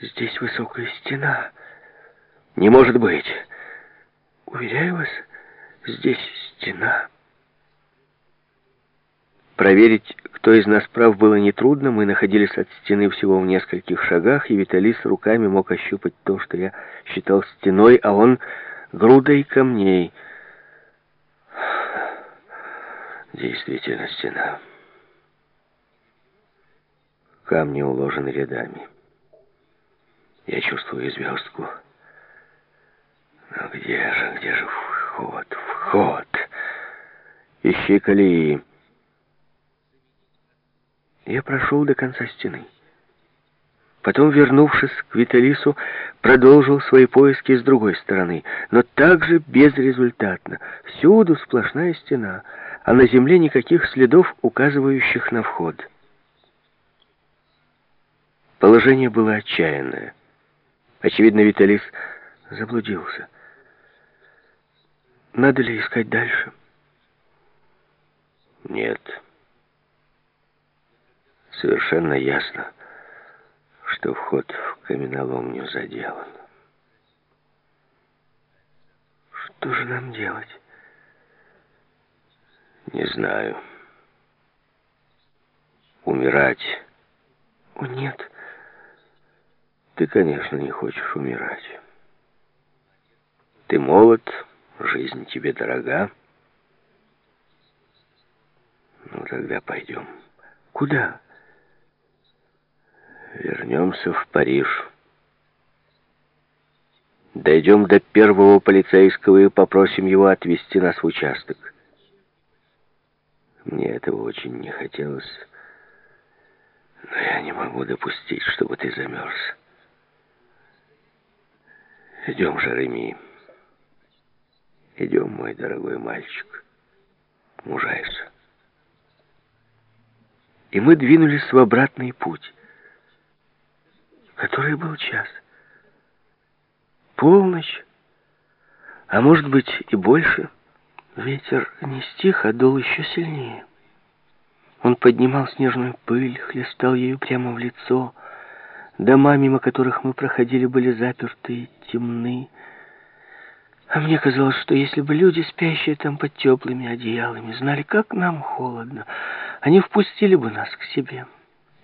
Здесь высокая стена. Не может быть. Уверяю вас, здесь стена. Проверить, кто из нас прав, было нетрудно. Мы находились от стены всего в нескольких шагах, и Виталис руками мог ощупать то, что я считал стеной, а он грудой камней. Действительно стена. Камни уложены рядами. Я чувствую звездку. Но где же, где же вход, вход? Ищи колеи. Я прошел до конца стены. Потом, вернувшись к Виталису, продолжил свои поиски с другой стороны, но также безрезультатно. Всюду сплошная стена, а на земле никаких следов, указывающих на вход. Положение было отчаянное. Очевидно, Виталис заблудился. Надо ли искать дальше? Нет. Совершенно ясно, что вход в каменоломню заделан. Что же нам делать? Не знаю. Умирать? О, нет. Ты, конечно, не хочешь умирать. Ты молод, жизнь тебе дорога. Ну, тогда пойдем. Куда? Вернемся в Париж. Дойдем до первого полицейского и попросим его отвезти нас в участок. Мне этого очень не хотелось, но я не могу допустить, чтобы ты замерз. Идем, Жереми. Идем, мой дорогой мальчик. Мужайся. И мы двинулись в обратный путь. Который был час? Полночь? А может быть и больше? Ветер не стих, а дул еще сильнее. Он поднимал снежную пыль, хлестал ею прямо в лицо, Дома, мимо которых мы проходили, были заперты и темны. А мне казалось, что если бы люди, спящие там под теплыми одеялами, знали, как нам холодно, они впустили бы нас к себе.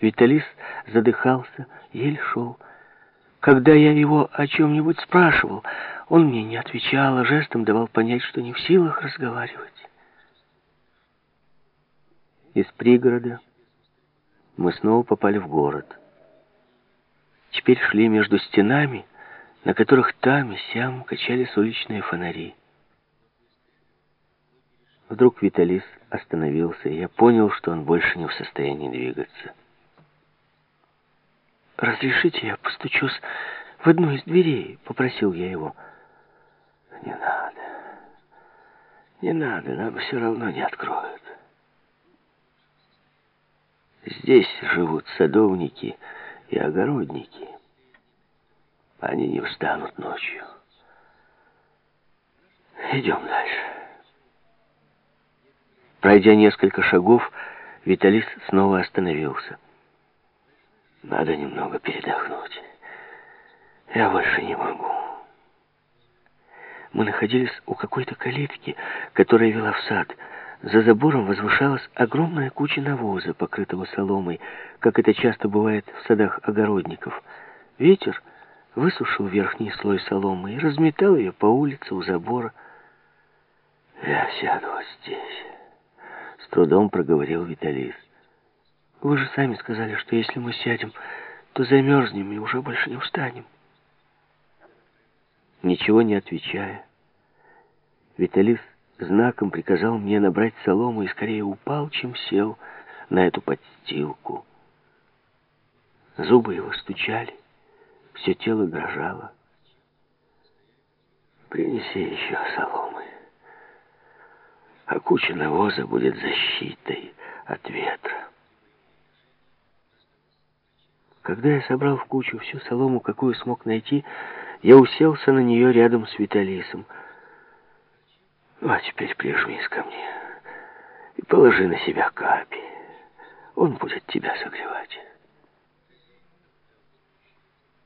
Виталис задыхался, еле шел. Когда я его о чем-нибудь спрашивал, он мне не отвечал, а жестом давал понять, что не в силах разговаривать. Из пригорода мы снова попали в город теперь шли между стенами, на которых там и сям качались уличные фонари. Вдруг Виталис остановился, и я понял, что он больше не в состоянии двигаться. «Разрешите, я постучусь в одну из дверей?» — попросил я его. «Не надо. Не надо, нам все равно не откроют. Здесь живут садовники — и огородники. Они не встанут ночью. Идем дальше. Пройдя несколько шагов, Виталис снова остановился. Надо немного передохнуть. Я больше не могу. Мы находились у какой-то калитки, которая вела в сад. За забором возвышалась огромная куча навоза, покрытого соломой, как это часто бывает в садах огородников. Ветер высушил верхний слой соломы и разметал ее по улице у забора. «Я сяду здесь», — с трудом проговорил Виталис. «Вы же сами сказали, что если мы сядем, то замерзнем и уже больше не встанем». Ничего не отвечая, Виталис знаком приказал мне набрать солому и скорее упал, чем сел на эту подстилку. Зубы его стучали, все тело дрожало. «Принеси еще соломы, а куча навоза будет защитой от ветра». Когда я собрал в кучу всю солому, какую смог найти, я уселся на нее рядом с Виталисом — а теперь прижмись ко мне и положи на себя капи. Он будет тебя согревать.